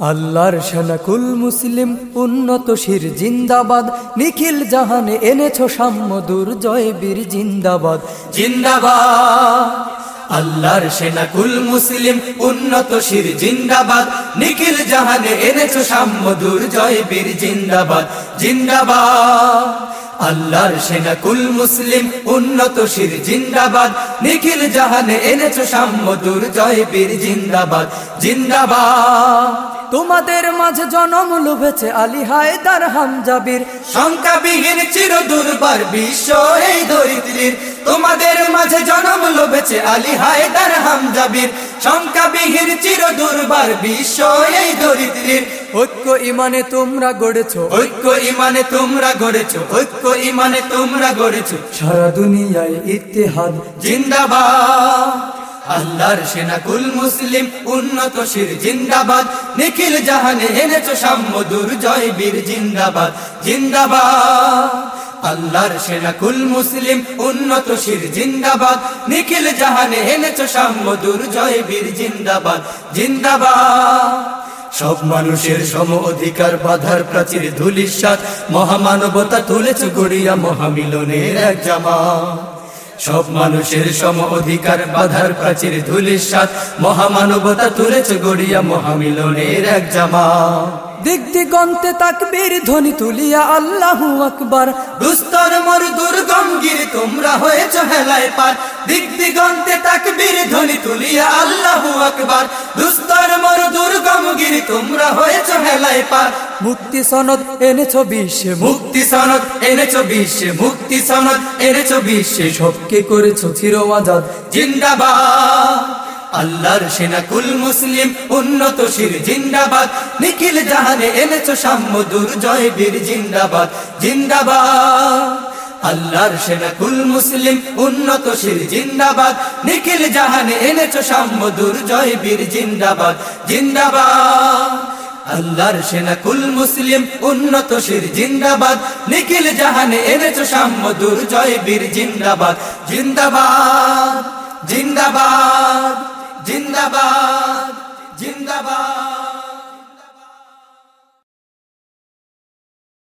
আল্লাহর শানাকুল মুসলিম উন্নত শির জিন্দাবাদ। নিখিল জাহানে এনেছো সাম্য দুর্জয় বীর জিন্দাবাদ। জিন্দাবাদ। আল্লাহর সেনাকুল মুসলিম উন্নত শির জিন্দাবাদ। নিখিল জাহানে এনেছো সাম্য দুর্জয় বীর জিন্দাবাদ। জিন্দাবাদ। আল্লাহর সেনাকুল মুসলিম উন্নত শির জিন্দাবাদ। নিখিল জাহানে এনেছো সাম্য দুর্জয় বীর জিন্দাবাদ। জিন্দাবাদ। তোমাদের মাঝে জনম লুভেছে আলী হায়দার হামজাবির। শঙ্কাবিহীন চির দুর্বার বিশ্ব এই ধরিত্রীর তোমাদের মাঝে জনম লুভেছে আলী হায়দার হামজাবির। শঙ্কাবিহীন চির দুর্বার বিশ্ব এই ধরিত্রীর ঐক্য ইমানে তোমরা গড়েছো। ঐক্য ইমানে তোমরা গড়েছো। ঐক্য ইমানে তোমরা গড়েছো। সারা দুনিয়ায় ইতিহাদ জিন্দাবাদ। আল্লাহর সেনাকুল মুসলিম, উন্নত শির জিন্দাবাদ। নিখিল জাহানে এনেছো সাম্য দুর্জয় বীর জিন্দাবাদ। জিন্দাবাদ। আল্লাহর সেনাকুল মুসলিম, উন্নত শির জিন্দাবাদ। নিখিল জাহানে এনেছো সাম্য দুর্জয় বীর জিন্দাবাদ। জিন্দাবাদ। সব মানুষের সম অধিকার বাধার প্রাচীর ধুলির মহামানবতা তুলেছ গড়িয়া মহামিলনের এক জামা সব মানুষের সম অধিকার বাধার প্রাচীর ধুলির সাথ মহামানবতা তুলেছে গড়িয়া মহামিলনের এক জামা। দিক দিগন্তে তাকবীর ধ্বনি তুলিয়া আল্লাহু আকবার। দুস্তর মর দুর্গম গির তোমরা হয়েছ হেলায় পার। দিক দিগন্তে তাকবীর হয়েছ হেলায় পার। মুক্তি সনদ এনেছো বিশ্বে মুক্তি। সনদ এনেছো বিশ্বে মুক্তি সনদ এনেছো বিশ্বে। সবকে করেছ চির আজাদ। জিন্দাবাদ। আল্লাহর সেনাকুল মুসলিম উন্নত শির জিন্দাবাদ। নিখিল জাহানে এনেছো সাম্য দুর্জয় বীর জিন্দাবাদ। জিন্দাবাদ। আল্লাহর সেনাকুল মুসলিম উন্নত শির জিন্দাবাদ। নিখিল জাহানে এনেছো সাম্য দুর্জয় বীর জিন্দাবাদ। জিন্দাবাদ। আল্লাহর সেনা কুল মুসলিম, উন্নত শির জিন্দাবাদ। নিখিল জাহানে এনেছো সাম্য দুর্জয় বীর জিন্দাবাদ। জিন্দাবাদ জিন্দাবাদ জিন্দাবাদ জিন্দাবাদ।